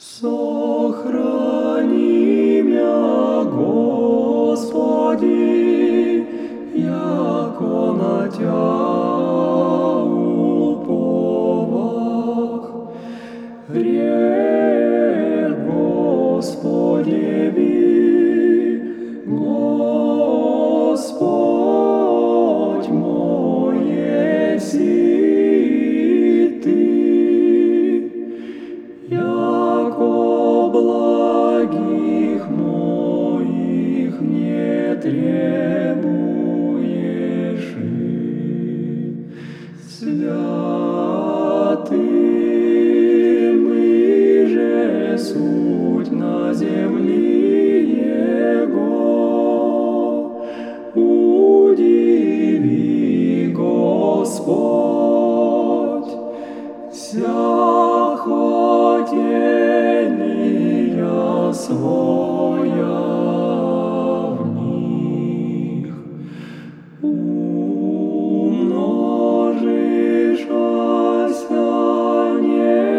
Сохрани меня, Господи, яко на Тебя своя в них умножишася немощних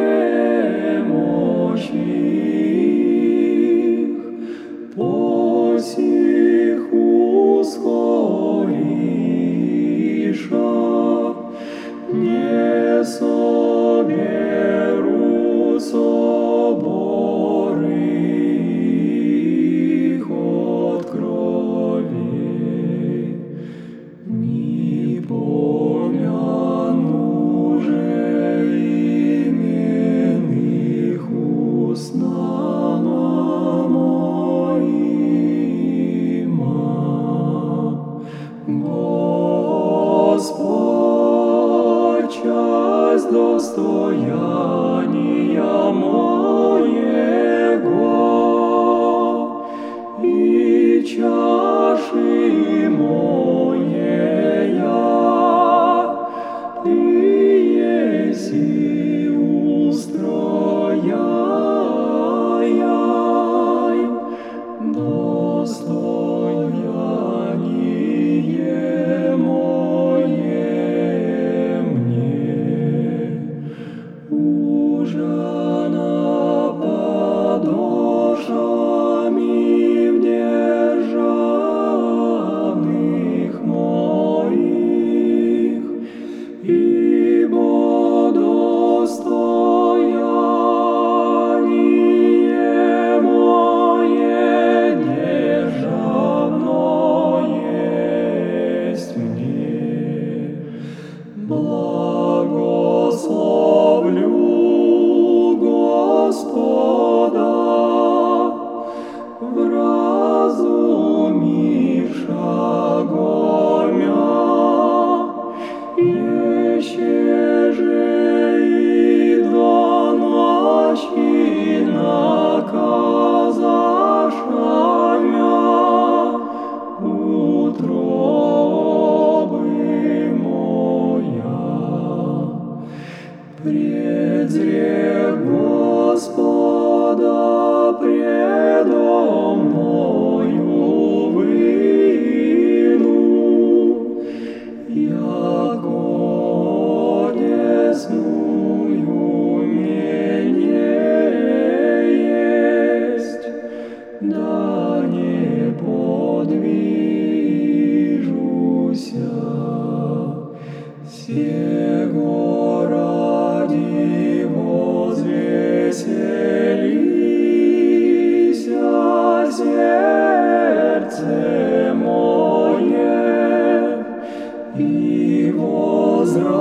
посіх ускоріша. Не есть моего и чаши моей. Божа на подошва. Сего ради возвеселися сердце мое и возрадовался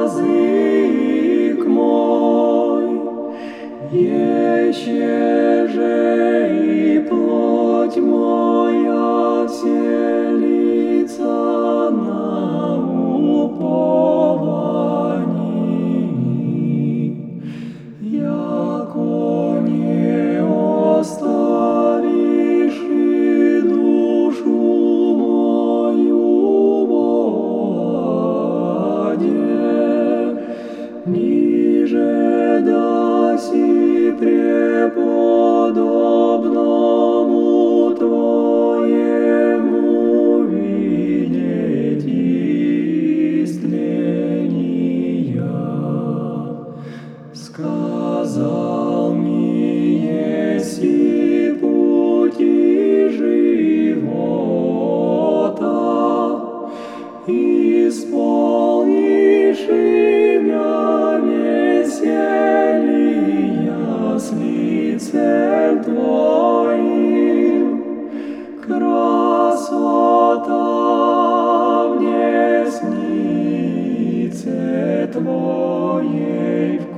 язык мой. Еще преподобному Твоему. Твоим, красота деснице Твоей в